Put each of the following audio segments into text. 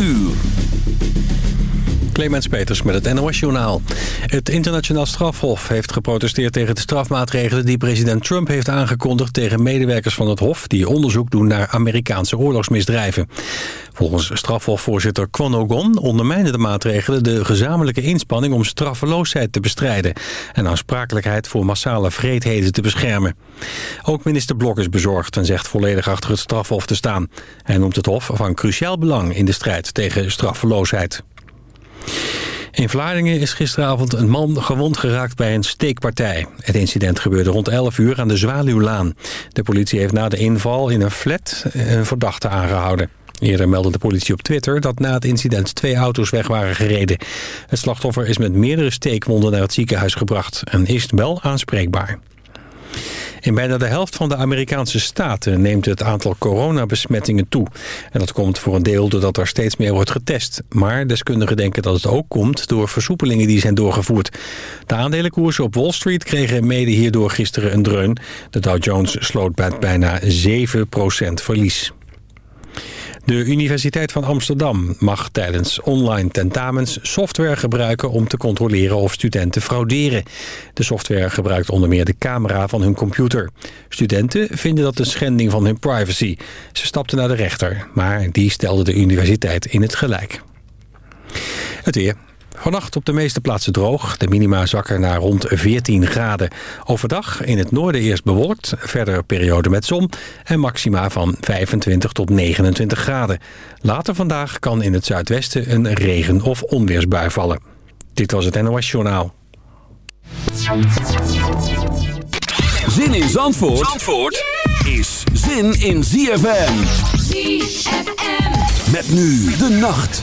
uur. Clemens Peters met het NOS-journaal. Het internationaal strafhof heeft geprotesteerd tegen de strafmaatregelen... die president Trump heeft aangekondigd tegen medewerkers van het hof... die onderzoek doen naar Amerikaanse oorlogsmisdrijven. Volgens strafhofvoorzitter Kwon Ogon ondermijnen de maatregelen... de gezamenlijke inspanning om straffeloosheid te bestrijden... en aansprakelijkheid voor massale vreedheden te beschermen. Ook minister Blok is bezorgd en zegt volledig achter het strafhof te staan. Hij noemt het hof van cruciaal belang in de strijd tegen straffeloosheid. In Vlaardingen is gisteravond een man gewond geraakt bij een steekpartij. Het incident gebeurde rond 11 uur aan de Zwaluwlaan. De politie heeft na de inval in een flat een verdachte aangehouden. Eerder meldde de politie op Twitter dat na het incident twee auto's weg waren gereden. Het slachtoffer is met meerdere steekwonden naar het ziekenhuis gebracht en is wel aanspreekbaar. In bijna de helft van de Amerikaanse staten neemt het aantal coronabesmettingen toe. En dat komt voor een deel doordat er steeds meer wordt getest. Maar deskundigen denken dat het ook komt door versoepelingen die zijn doorgevoerd. De aandelenkoersen op Wall Street kregen mede hierdoor gisteren een dreun. De Dow Jones sloot met bijna 7% verlies. De Universiteit van Amsterdam mag tijdens online tentamens software gebruiken om te controleren of studenten frauderen. De software gebruikt onder meer de camera van hun computer. Studenten vinden dat een schending van hun privacy. Ze stapten naar de rechter, maar die stelde de universiteit in het gelijk. Het weer. Vannacht op de meeste plaatsen droog. De minima zakken naar rond 14 graden. Overdag in het noorden eerst bewolkt. Verder periode met zon. En maxima van 25 tot 29 graden. Later vandaag kan in het zuidwesten een regen- of onweersbui vallen. Dit was het NOS Journaal. Zin in Zandvoort, Zandvoort is zin in ZFM. ZFM. Met nu de nacht.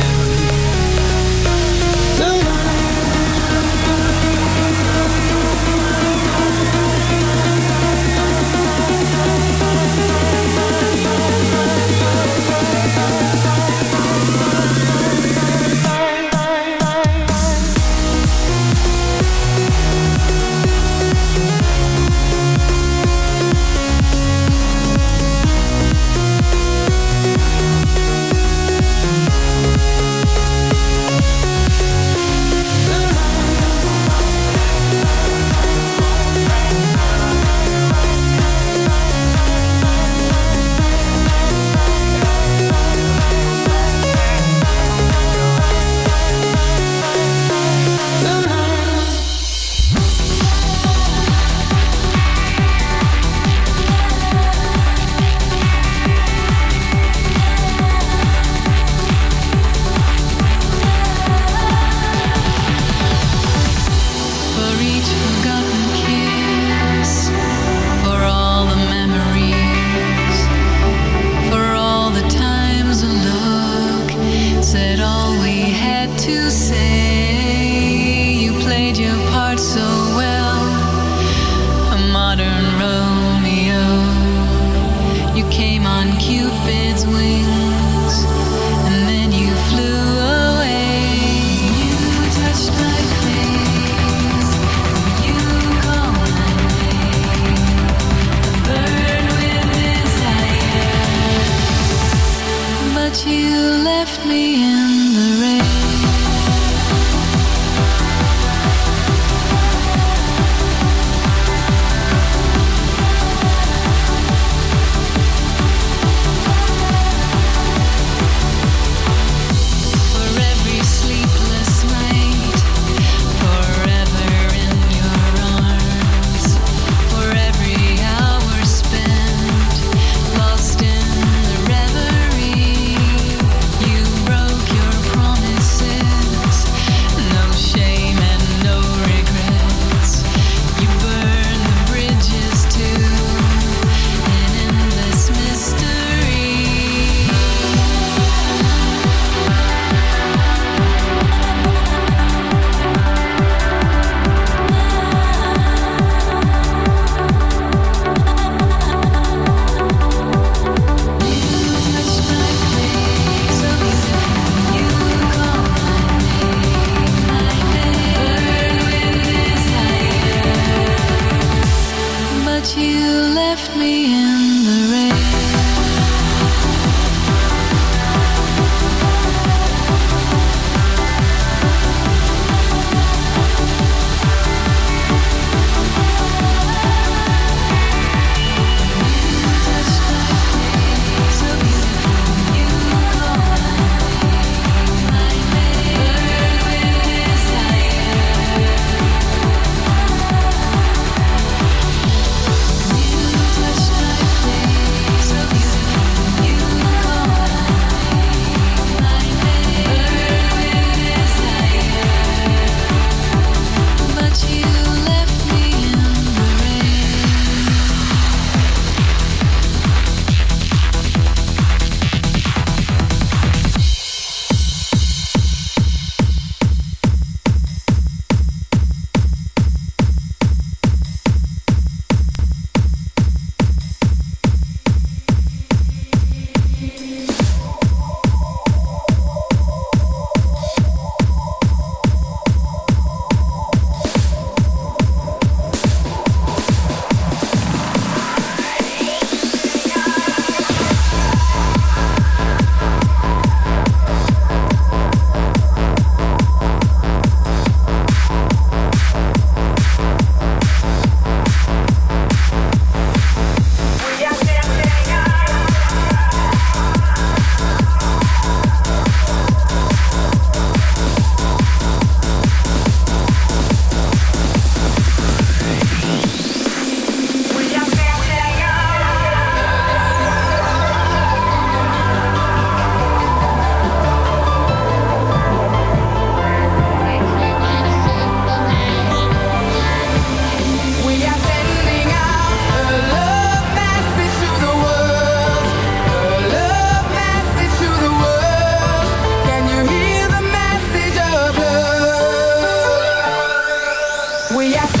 we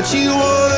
that you would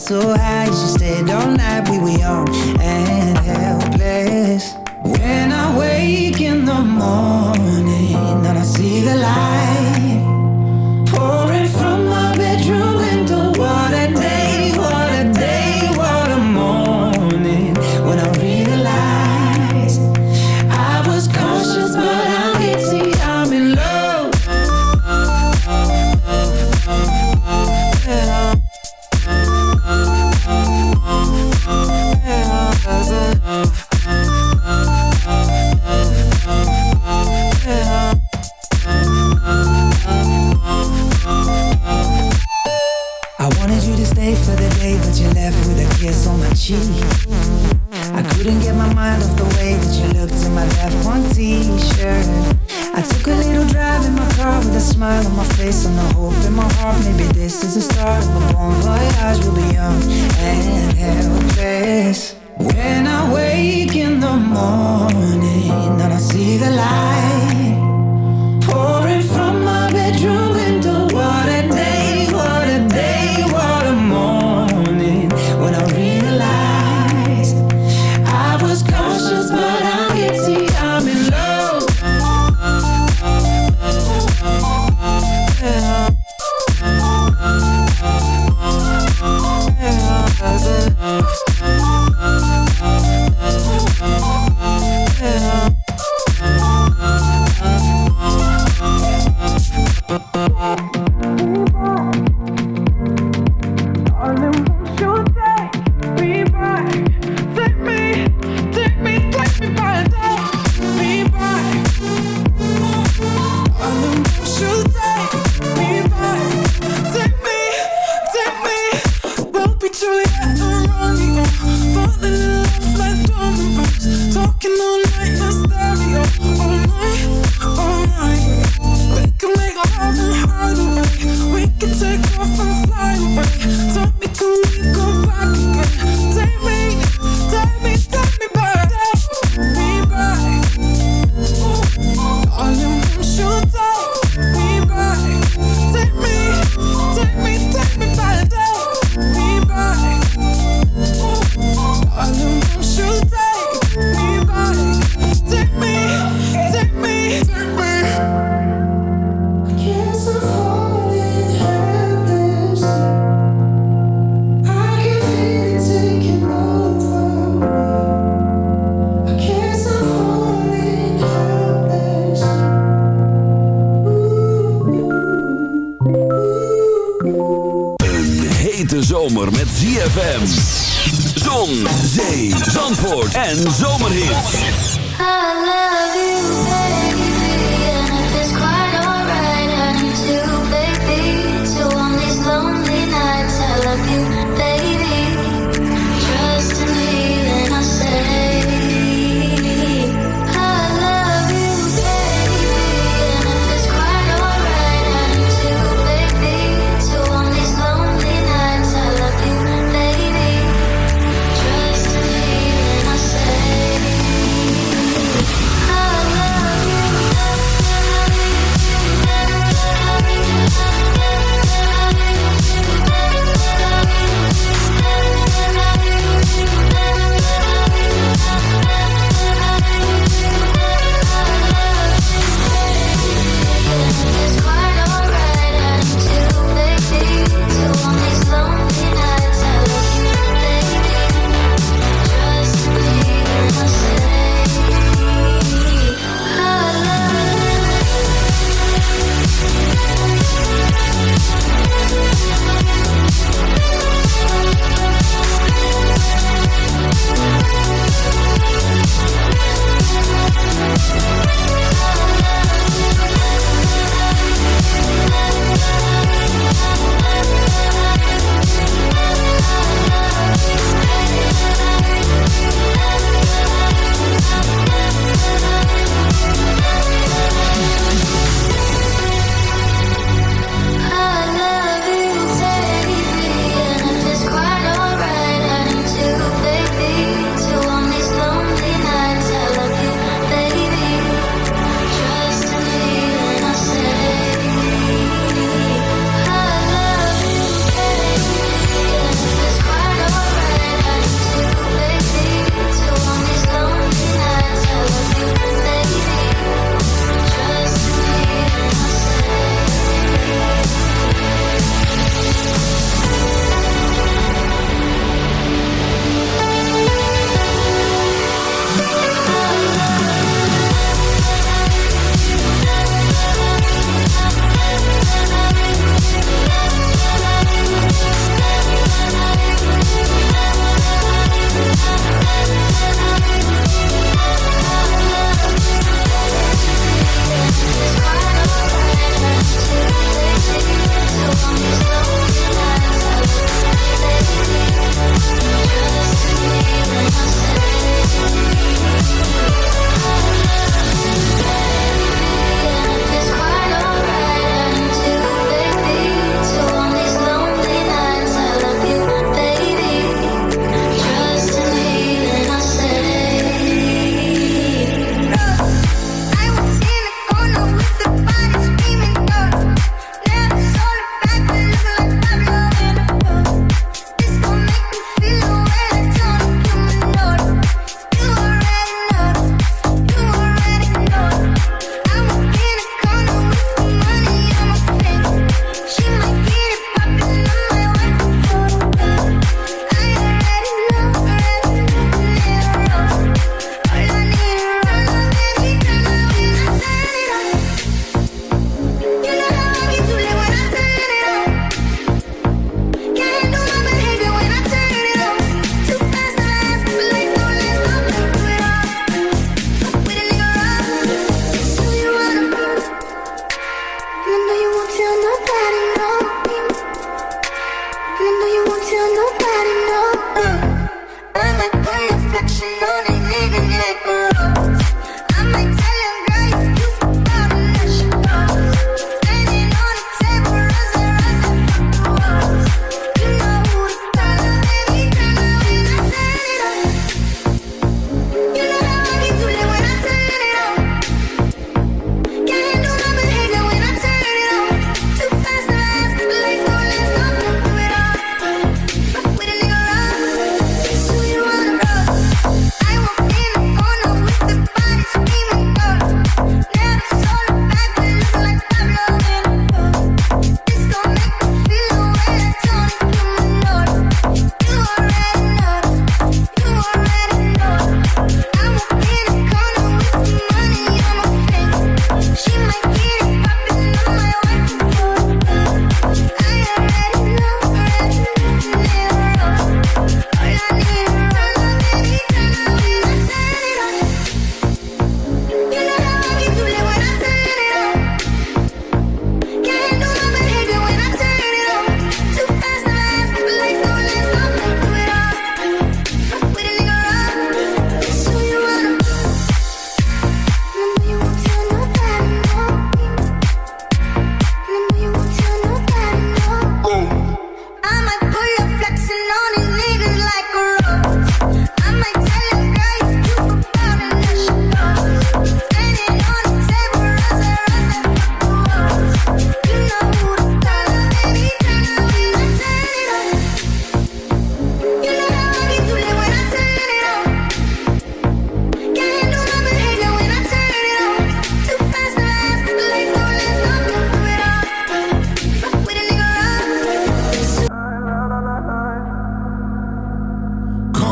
so high, she stayed all night. We were young and helpless. When I wake in the morning and I see the light.